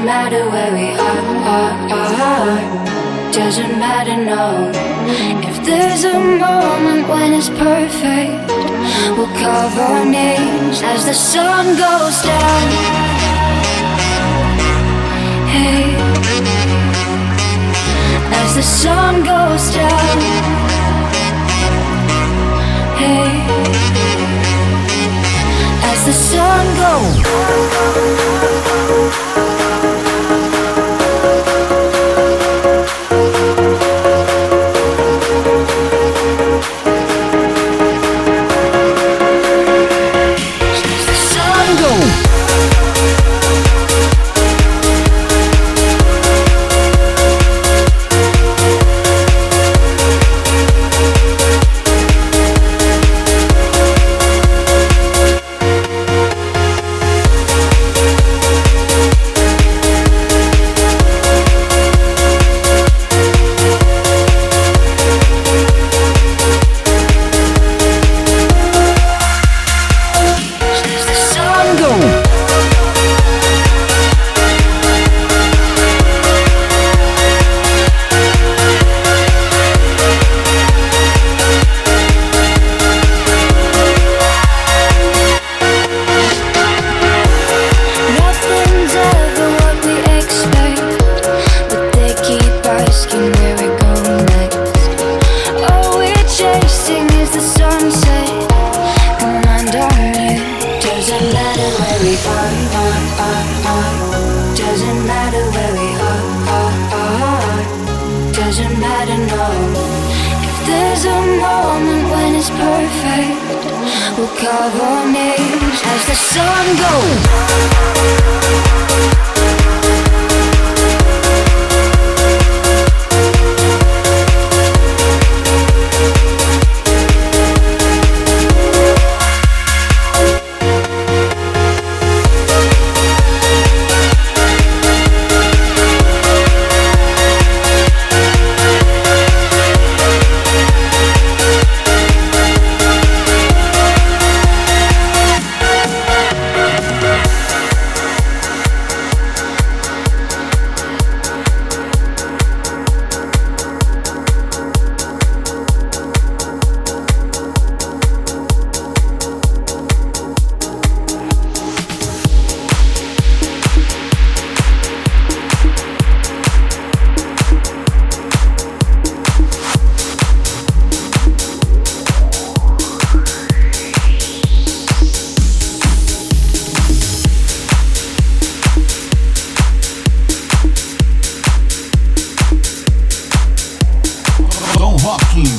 Doesn't matter where we are, are, are. Doesn't matter, no. If there's a moment when it's perfect, we'll carve our names as the sun goes down. Hey as the sun goes down. Hey, as the sun goes.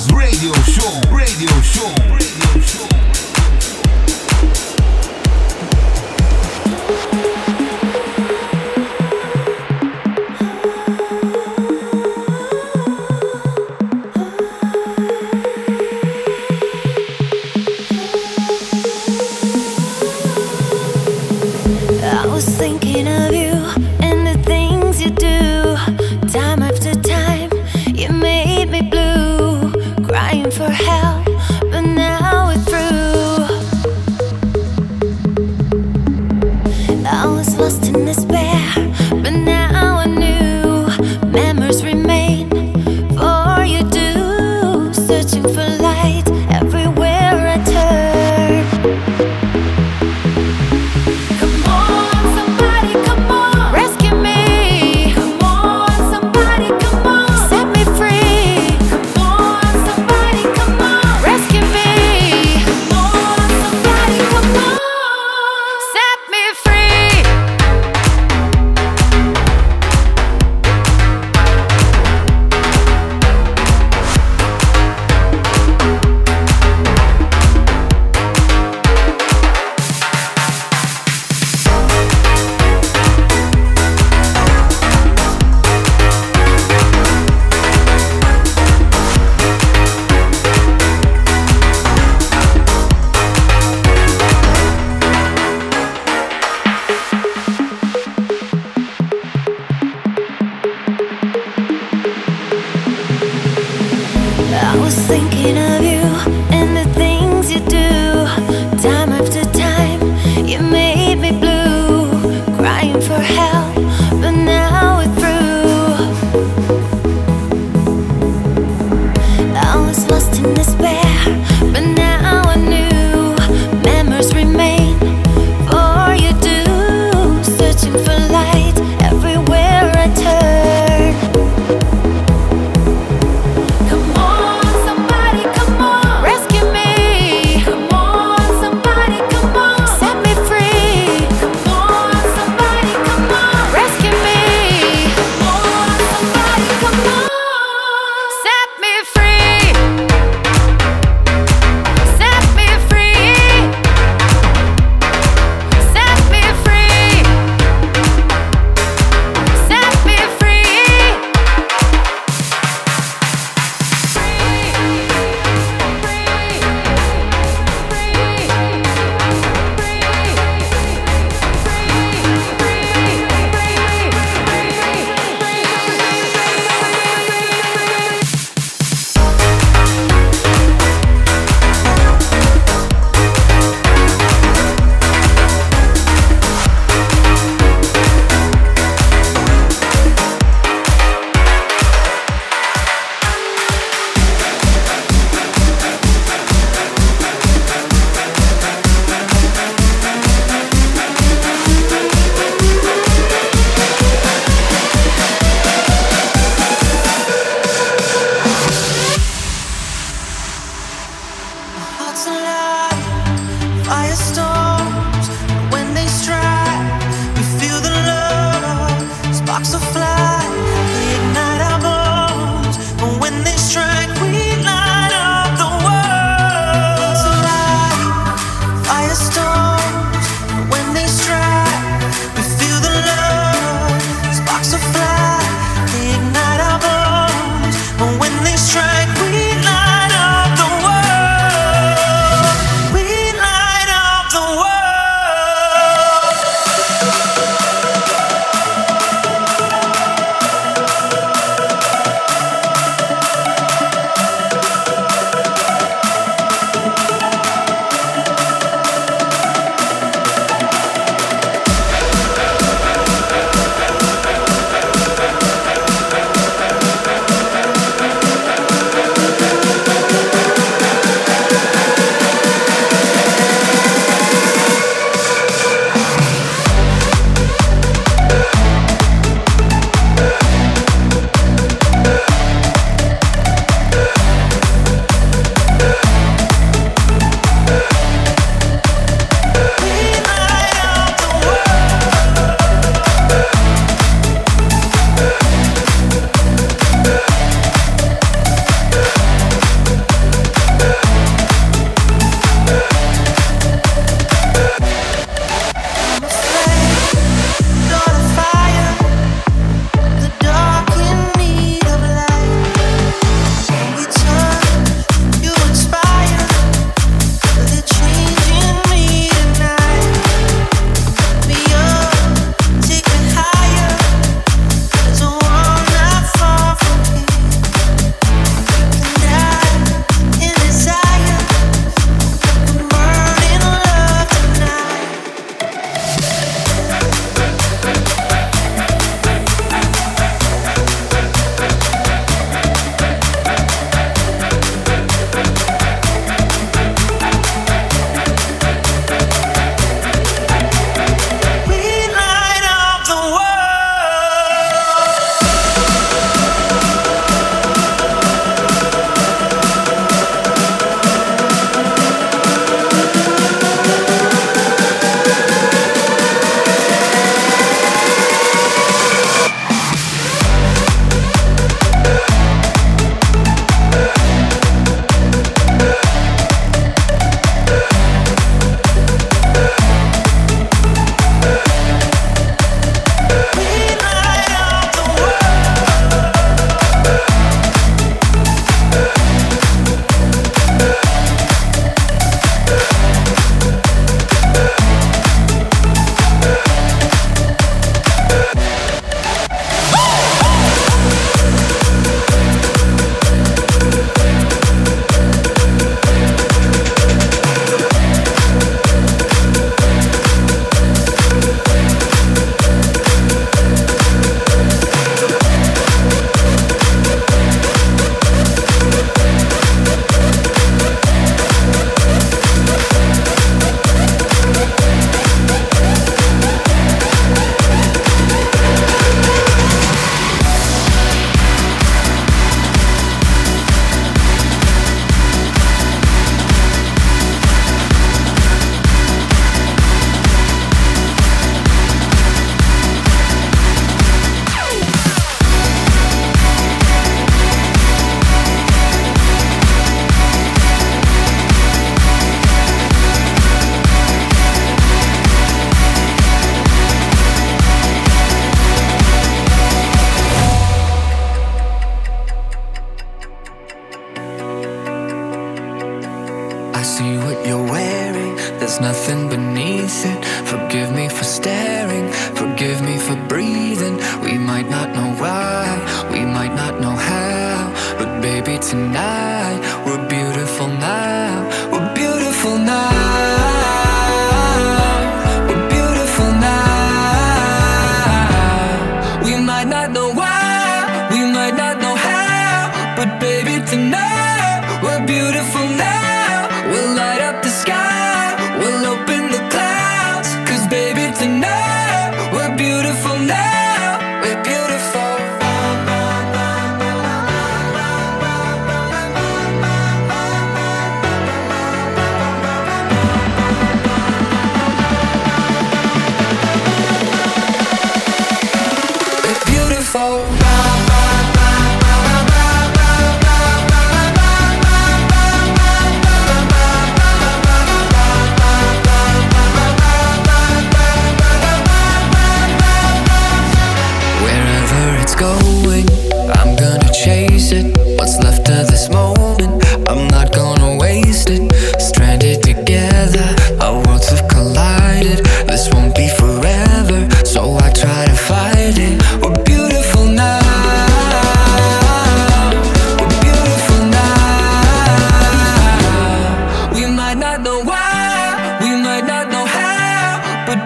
Radio Show, Radio Show, Radio Show.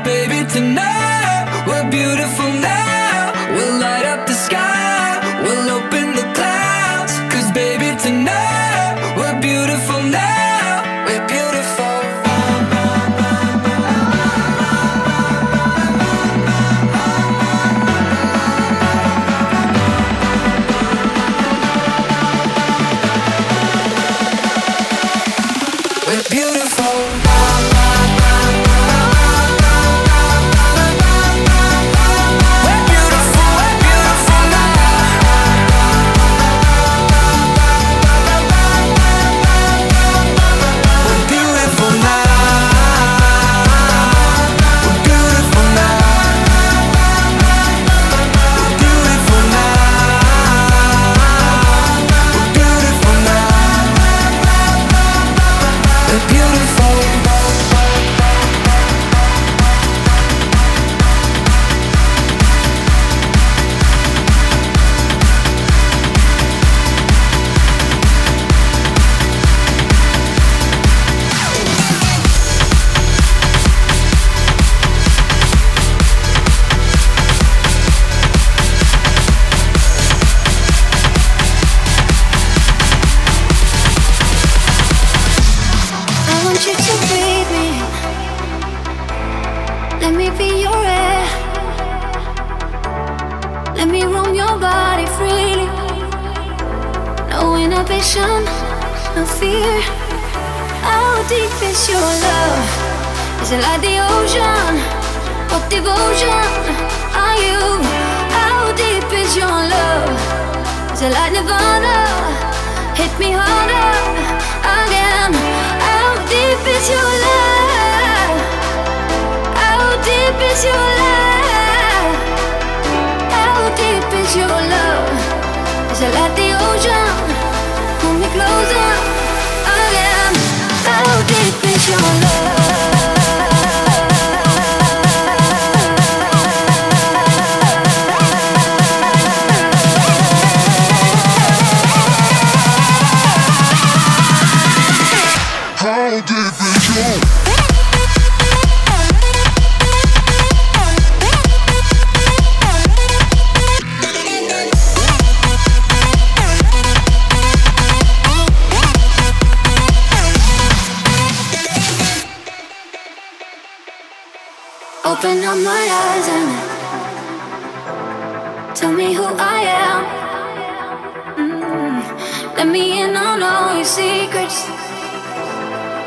baby, tonight.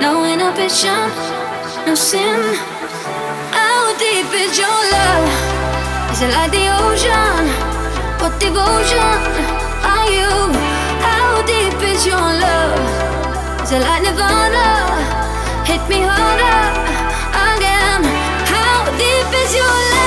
no inhibition, no sin. How deep is your love? Is it like the ocean? What devotion are you? How deep is your love? Is it like Nirvana? Hit me harder again. How deep is your love?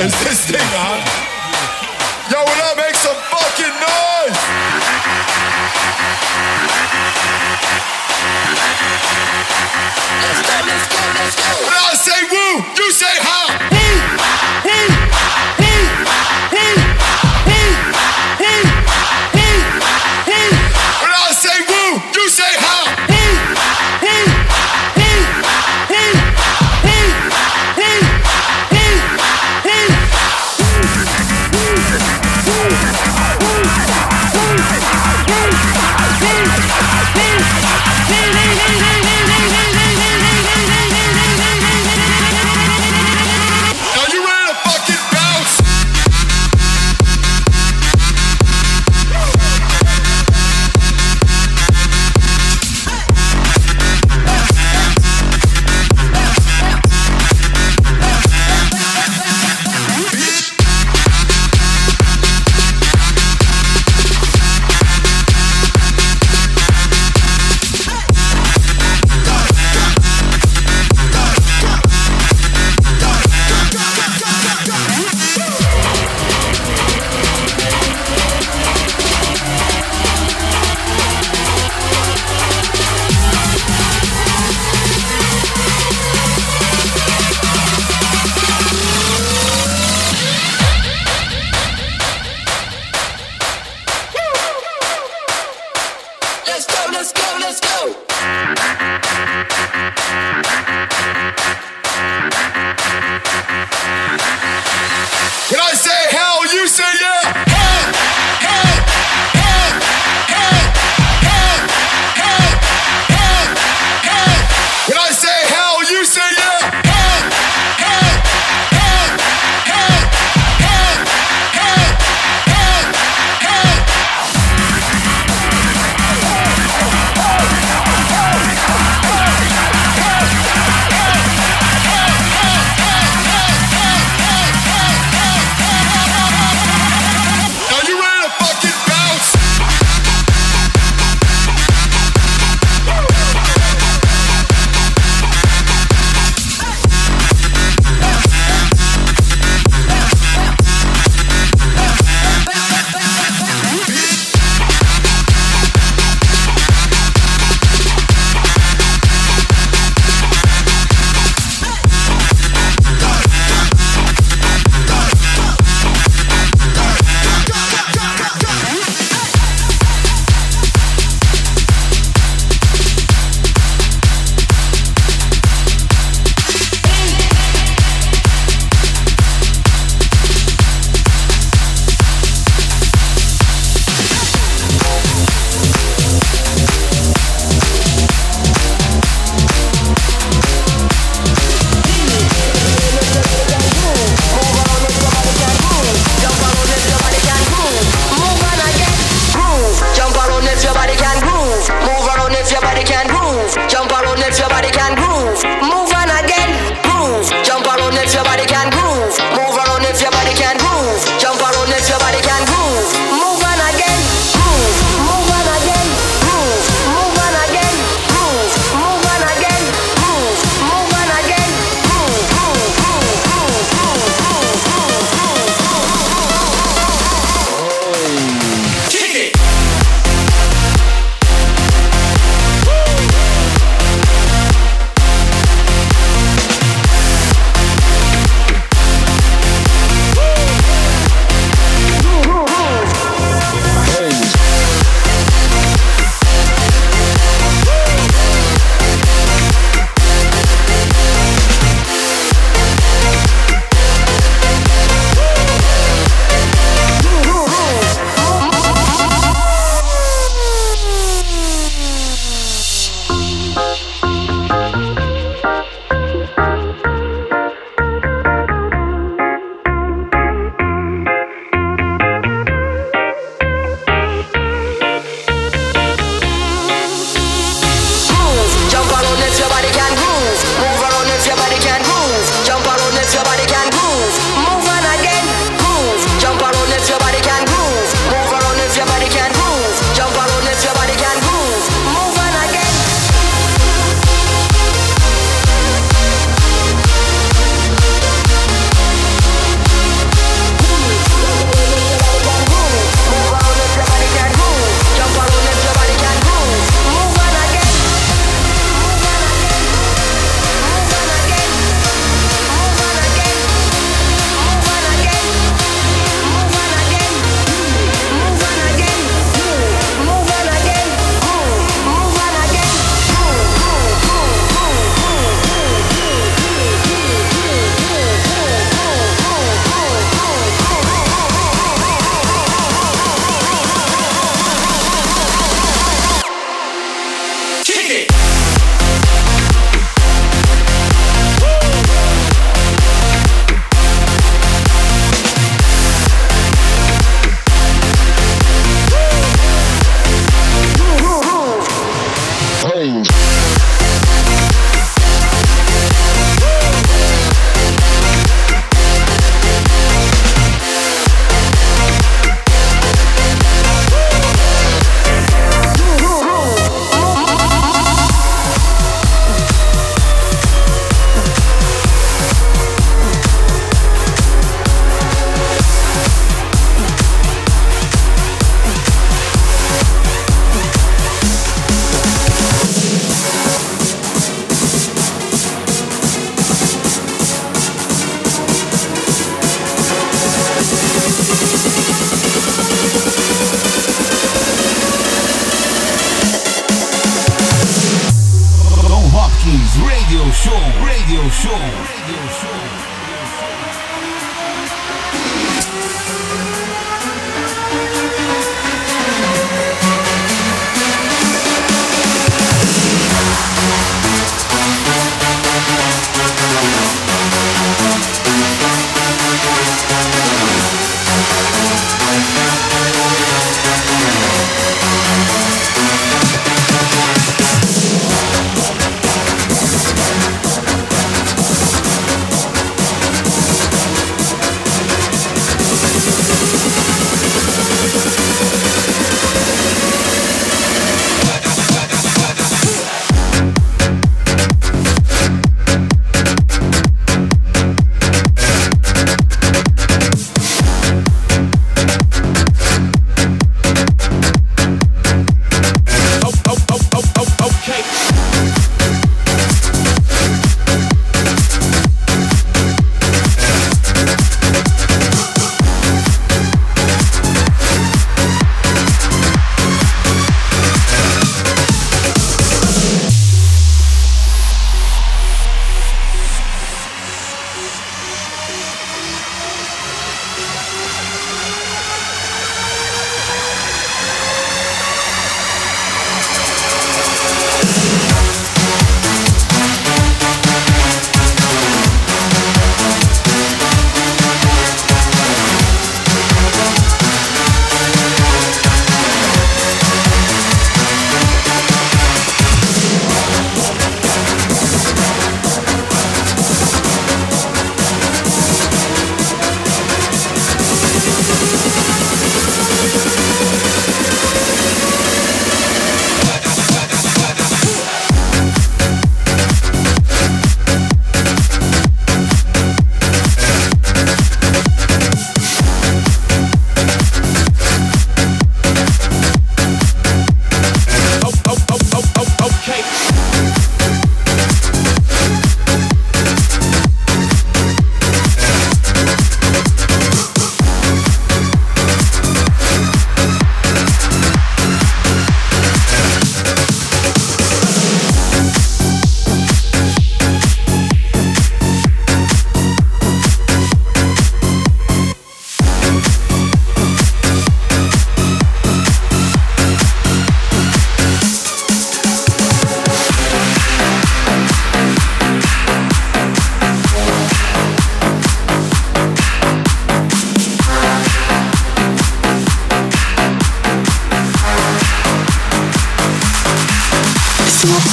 insisted.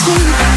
see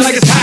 like it's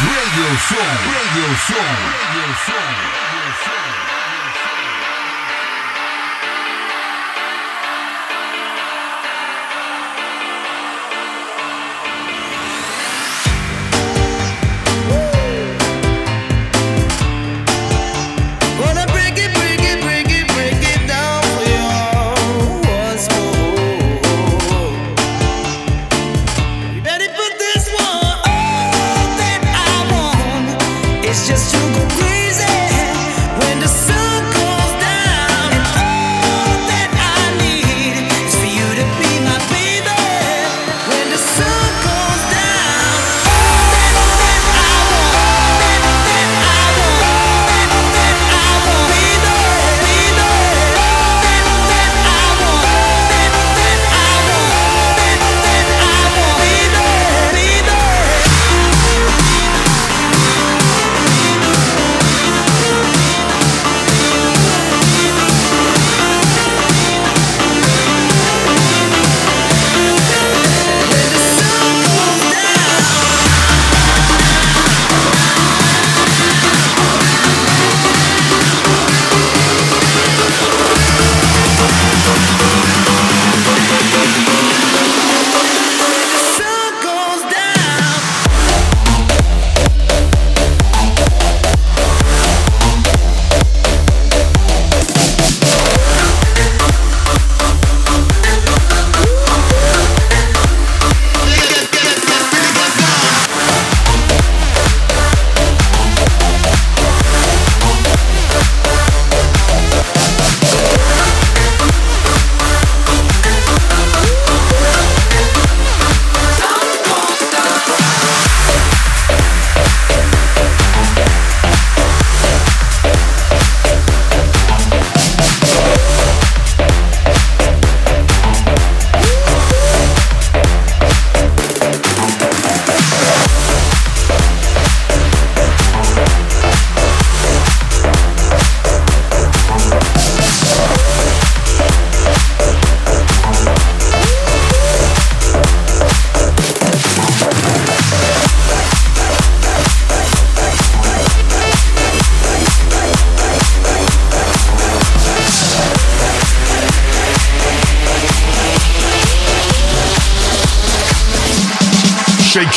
Radio Show. Radio Show. Radio Show. Radio Show.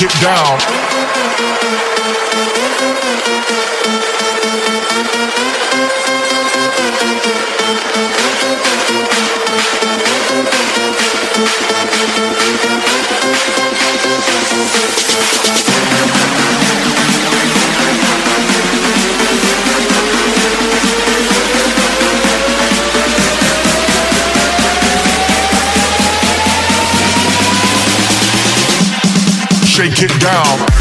It down. Shake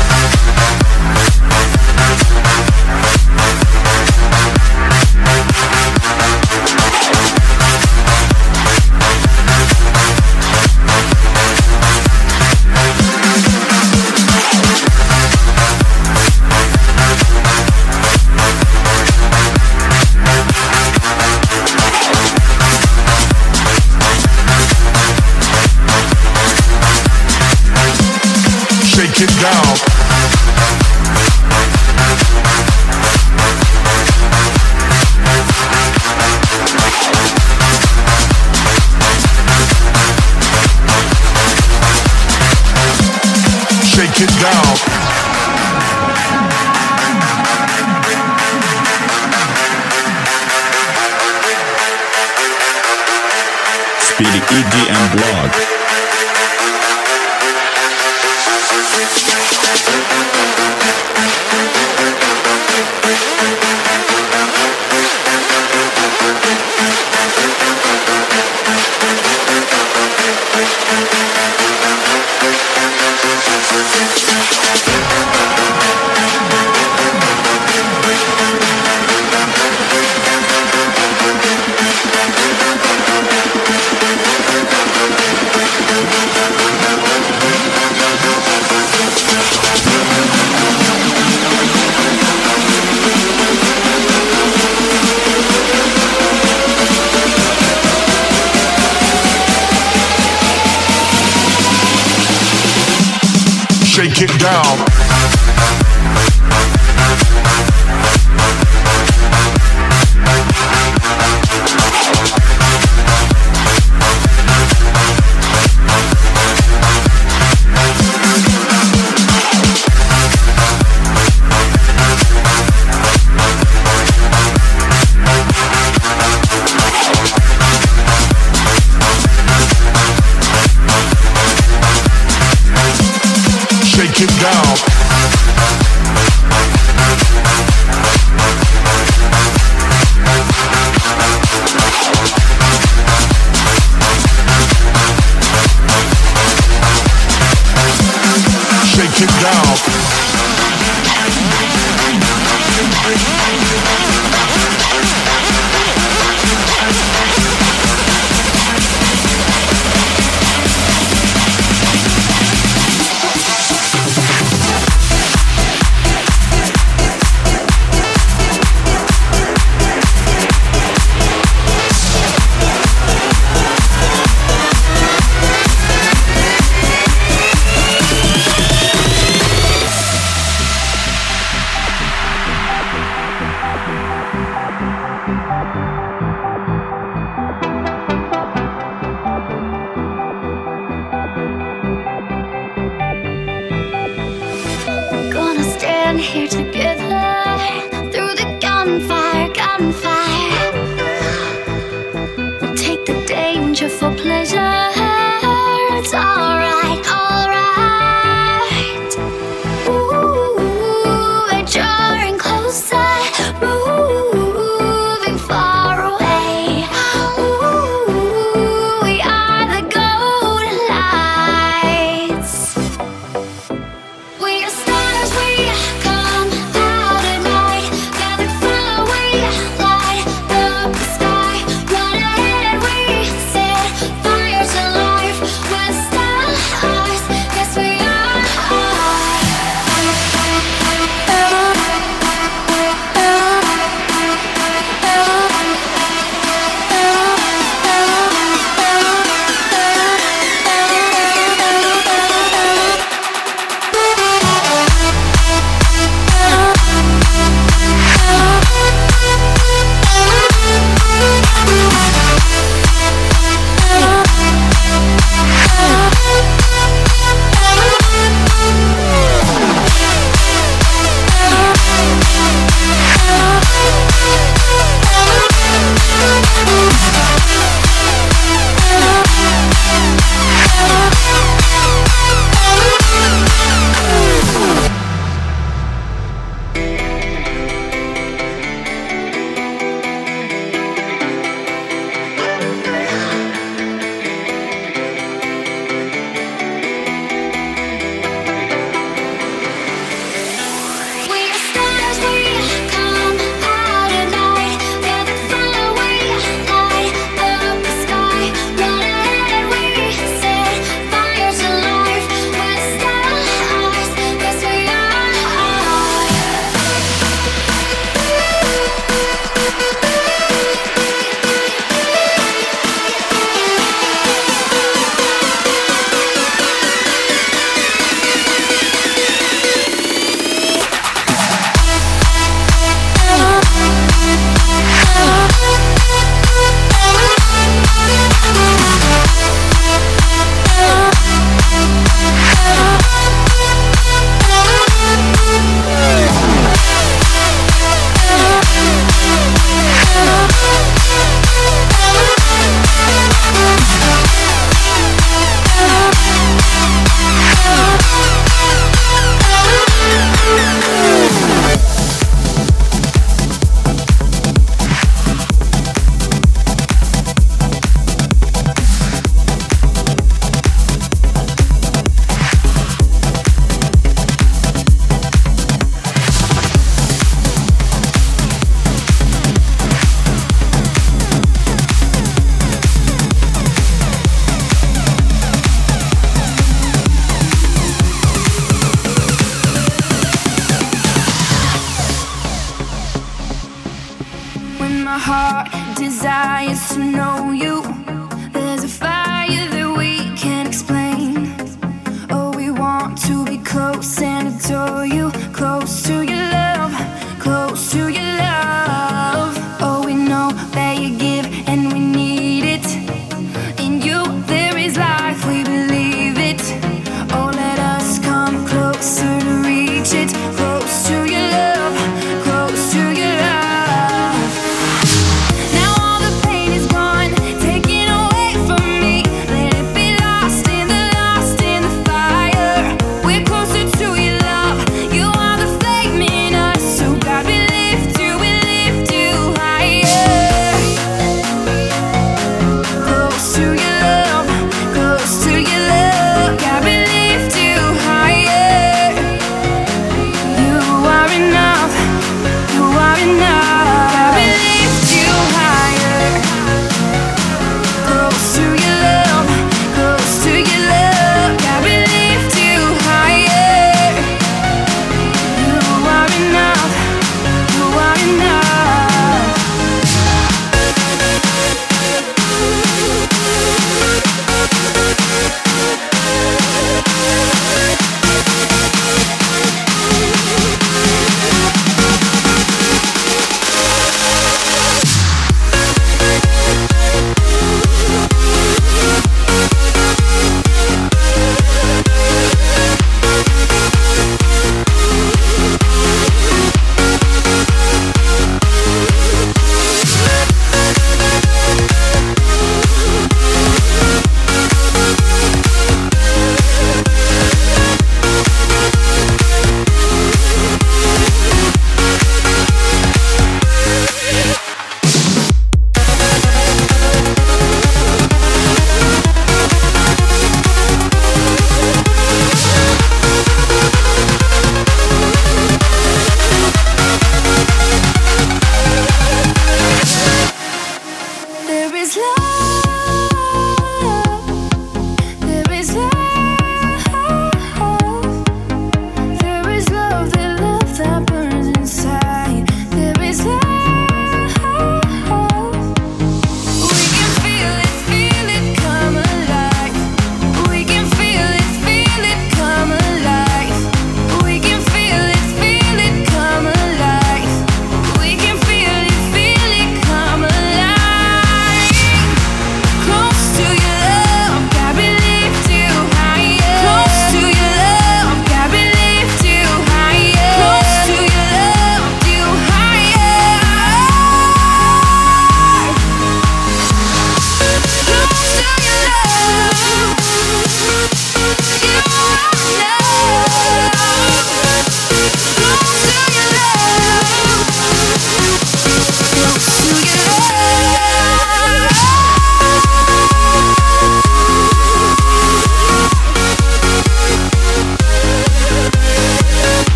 down.